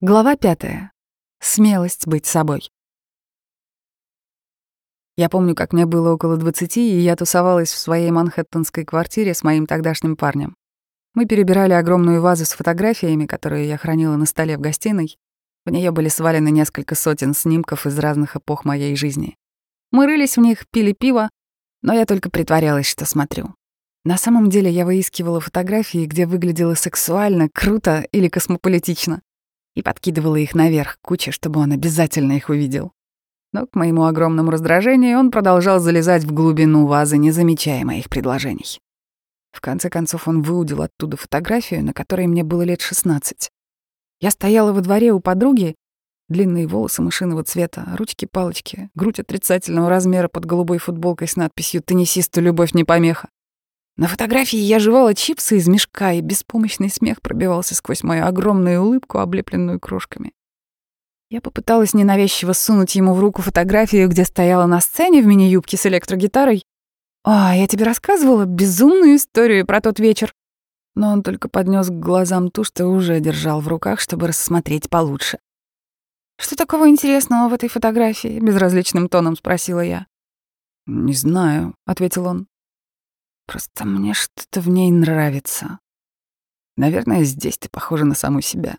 Глава пятая. Смелость быть собой. Я помню, как мне было около двадцати, и я тусовалась в своей манхэттенской квартире с моим тогдашним парнем. Мы перебирали огромную вазу с фотографиями, которые я хранила на столе в гостиной. В нее были свалены несколько сотен снимков из разных эпох моей жизни. Мы рылись в них, пили пиво, но я только притворялась, что смотрю. На самом деле я выискивала фотографии, где выглядело сексуально, круто или космополитично и подкидывала их наверх куче, чтобы он обязательно их увидел. Но к моему огромному раздражению он продолжал залезать в глубину вазы, не замечая моих предложений. В конце концов он выудил оттуда фотографию, на которой мне было лет 16. Я стояла во дворе у подруги, длинные волосы мышиного цвета, ручки-палочки, грудь отрицательного размера под голубой футболкой с надписью «Теннисисту любовь не помеха». На фотографии я жевала чипсы из мешка, и беспомощный смех пробивался сквозь мою огромную улыбку, облепленную крошками. Я попыталась ненавязчиво сунуть ему в руку фотографию, где стояла на сцене в мини-юбке с электрогитарой. «А, я тебе рассказывала безумную историю про тот вечер». Но он только поднес к глазам ту, что уже держал в руках, чтобы рассмотреть получше. «Что такого интересного в этой фотографии?» — безразличным тоном спросила я. «Не знаю», — ответил он. Просто мне что-то в ней нравится. Наверное, здесь ты похожа на саму себя.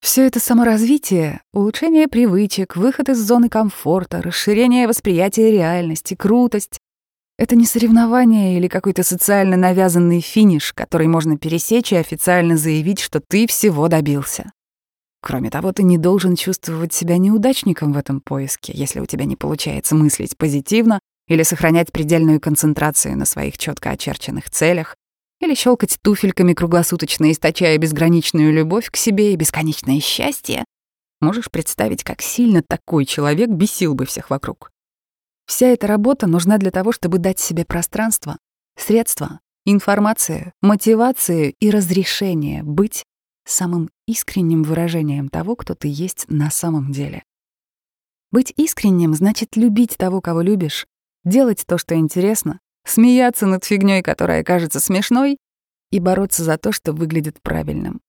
Все это саморазвитие, улучшение привычек, выход из зоны комфорта, расширение восприятия реальности, крутость — это не соревнование или какой-то социально навязанный финиш, который можно пересечь и официально заявить, что ты всего добился. Кроме того, ты не должен чувствовать себя неудачником в этом поиске, если у тебя не получается мыслить позитивно или сохранять предельную концентрацию на своих четко очерченных целях, или щелкать туфельками круглосуточно, источая безграничную любовь к себе и бесконечное счастье, можешь представить, как сильно такой человек бесил бы всех вокруг. Вся эта работа нужна для того, чтобы дать себе пространство, средства, информацию, мотивацию и разрешение быть самым искренним выражением того, кто ты есть на самом деле. Быть искренним значит любить того, кого любишь, делать то, что интересно, смеяться над фигней, которая кажется смешной, и бороться за то, что выглядит правильным.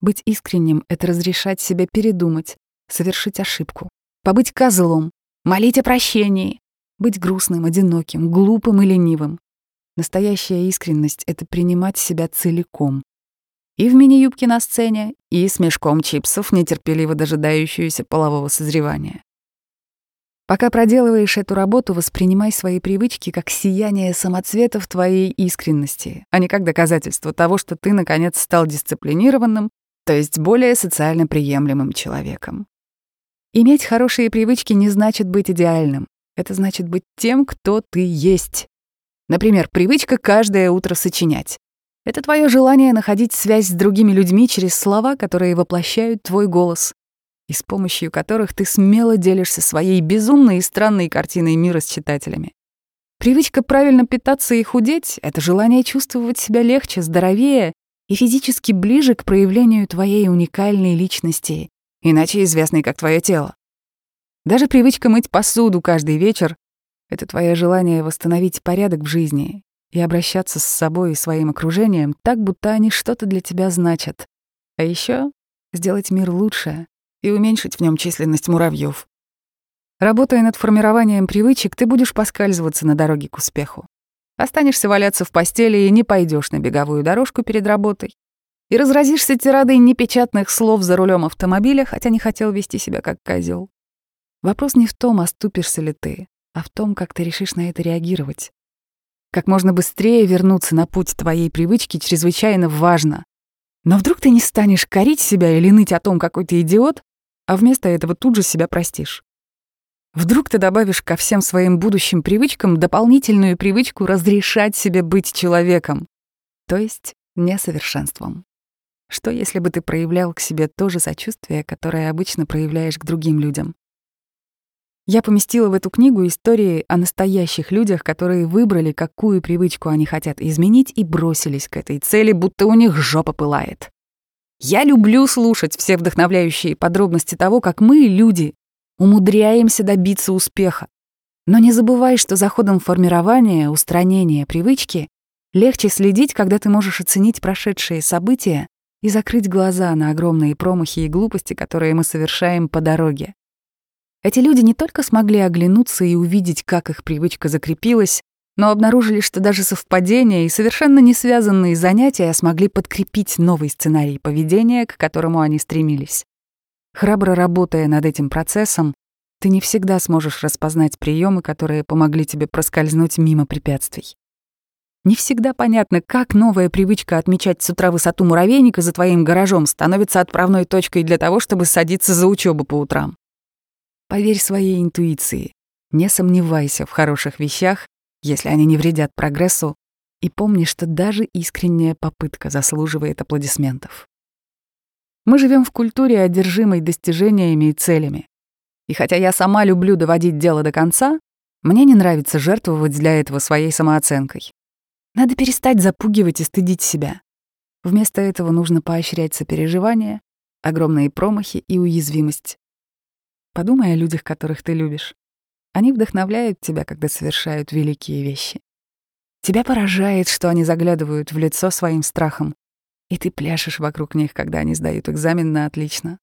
Быть искренним — это разрешать себе передумать, совершить ошибку, побыть козлом, молить о прощении, быть грустным, одиноким, глупым и ленивым. Настоящая искренность — это принимать себя целиком. И в мини-юбке на сцене, и с мешком чипсов, нетерпеливо дожидающуюся полового созревания. Пока проделываешь эту работу, воспринимай свои привычки как сияние самоцветов твоей искренности, а не как доказательство того, что ты, наконец, стал дисциплинированным, то есть более социально приемлемым человеком. Иметь хорошие привычки не значит быть идеальным. Это значит быть тем, кто ты есть. Например, привычка каждое утро сочинять. Это твое желание находить связь с другими людьми через слова, которые воплощают твой голос и с помощью которых ты смело делишься своей безумной и странной картиной мира с читателями. Привычка правильно питаться и худеть — это желание чувствовать себя легче, здоровее и физически ближе к проявлению твоей уникальной личности, иначе известной как твое тело. Даже привычка мыть посуду каждый вечер — это твое желание восстановить порядок в жизни и обращаться с собой и своим окружением так, будто они что-то для тебя значат. А еще сделать мир лучше, и уменьшить в нем численность муравьев. Работая над формированием привычек, ты будешь поскальзываться на дороге к успеху. Останешься валяться в постели и не пойдешь на беговую дорожку перед работой. И разразишься тирадой непечатных слов за рулем автомобиля, хотя не хотел вести себя как козел. Вопрос не в том, оступишься ли ты, а в том, как ты решишь на это реагировать. Как можно быстрее вернуться на путь твоей привычки чрезвычайно важно. Но вдруг ты не станешь корить себя или ныть о том, какой ты идиот, а вместо этого тут же себя простишь. Вдруг ты добавишь ко всем своим будущим привычкам дополнительную привычку разрешать себе быть человеком, то есть несовершенством. Что если бы ты проявлял к себе то же сочувствие, которое обычно проявляешь к другим людям? Я поместила в эту книгу истории о настоящих людях, которые выбрали, какую привычку они хотят изменить, и бросились к этой цели, будто у них жопа пылает. Я люблю слушать все вдохновляющие подробности того, как мы, люди, умудряемся добиться успеха. Но не забывай, что за ходом формирования, устранения привычки легче следить, когда ты можешь оценить прошедшие события и закрыть глаза на огромные промахи и глупости, которые мы совершаем по дороге. Эти люди не только смогли оглянуться и увидеть, как их привычка закрепилась, но обнаружили, что даже совпадения и совершенно не связанные занятия смогли подкрепить новый сценарий поведения, к которому они стремились. Храбро работая над этим процессом, ты не всегда сможешь распознать приемы, которые помогли тебе проскользнуть мимо препятствий. Не всегда понятно, как новая привычка отмечать с утра высоту муравейника за твоим гаражом становится отправной точкой для того, чтобы садиться за учебу по утрам. Поверь своей интуиции, не сомневайся в хороших вещах, если они не вредят прогрессу, и помни, что даже искренняя попытка заслуживает аплодисментов. Мы живем в культуре, одержимой достижениями и целями. И хотя я сама люблю доводить дело до конца, мне не нравится жертвовать для этого своей самооценкой. Надо перестать запугивать и стыдить себя. Вместо этого нужно поощрять сопереживание, огромные промахи и уязвимость. Подумай о людях, которых ты любишь. Они вдохновляют тебя, когда совершают великие вещи. Тебя поражает, что они заглядывают в лицо своим страхом, и ты пляшешь вокруг них, когда они сдают экзамен на отлично.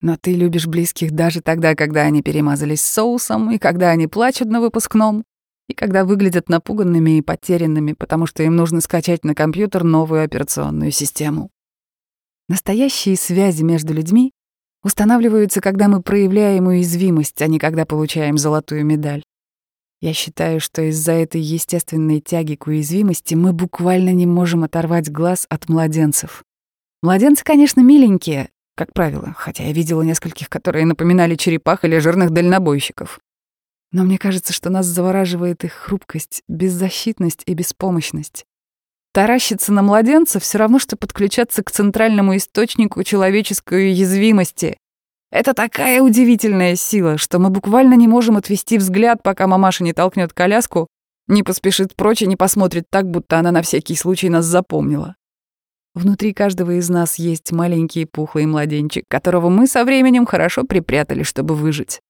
Но ты любишь близких даже тогда, когда они перемазались соусом, и когда они плачут на выпускном, и когда выглядят напуганными и потерянными, потому что им нужно скачать на компьютер новую операционную систему. Настоящие связи между людьми устанавливаются, когда мы проявляем уязвимость, а не когда получаем золотую медаль. Я считаю, что из-за этой естественной тяги к уязвимости мы буквально не можем оторвать глаз от младенцев. Младенцы, конечно, миленькие, как правило, хотя я видела нескольких, которые напоминали черепах или жирных дальнобойщиков. Но мне кажется, что нас завораживает их хрупкость, беззащитность и беспомощность. Таращиться на младенца все равно, что подключаться к центральному источнику человеческой уязвимости. Это такая удивительная сила, что мы буквально не можем отвести взгляд, пока мамаша не толкнет коляску, не поспешит прочь и не посмотрит так, будто она на всякий случай нас запомнила. Внутри каждого из нас есть маленький пухлый младенчик, которого мы со временем хорошо припрятали, чтобы выжить.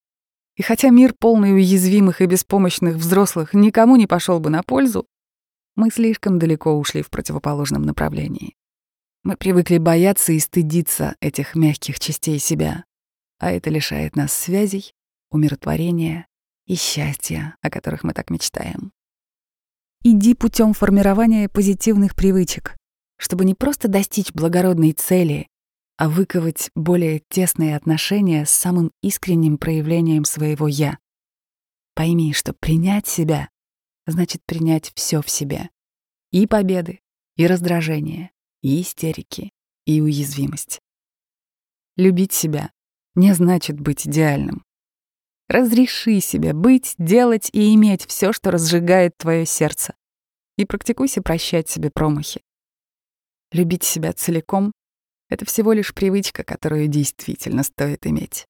И хотя мир полный уязвимых и беспомощных взрослых никому не пошел бы на пользу, мы слишком далеко ушли в противоположном направлении. Мы привыкли бояться и стыдиться этих мягких частей себя, а это лишает нас связей, умиротворения и счастья, о которых мы так мечтаем. Иди путем формирования позитивных привычек, чтобы не просто достичь благородной цели, а выковать более тесные отношения с самым искренним проявлением своего «я». Пойми, что принять себя значит принять все в себе. И победы, и раздражение, и истерики, и уязвимость. Любить себя не значит быть идеальным. Разреши себе быть, делать и иметь все, что разжигает твое сердце. И практикуйся прощать себе промахи. Любить себя целиком это всего лишь привычка, которую действительно стоит иметь.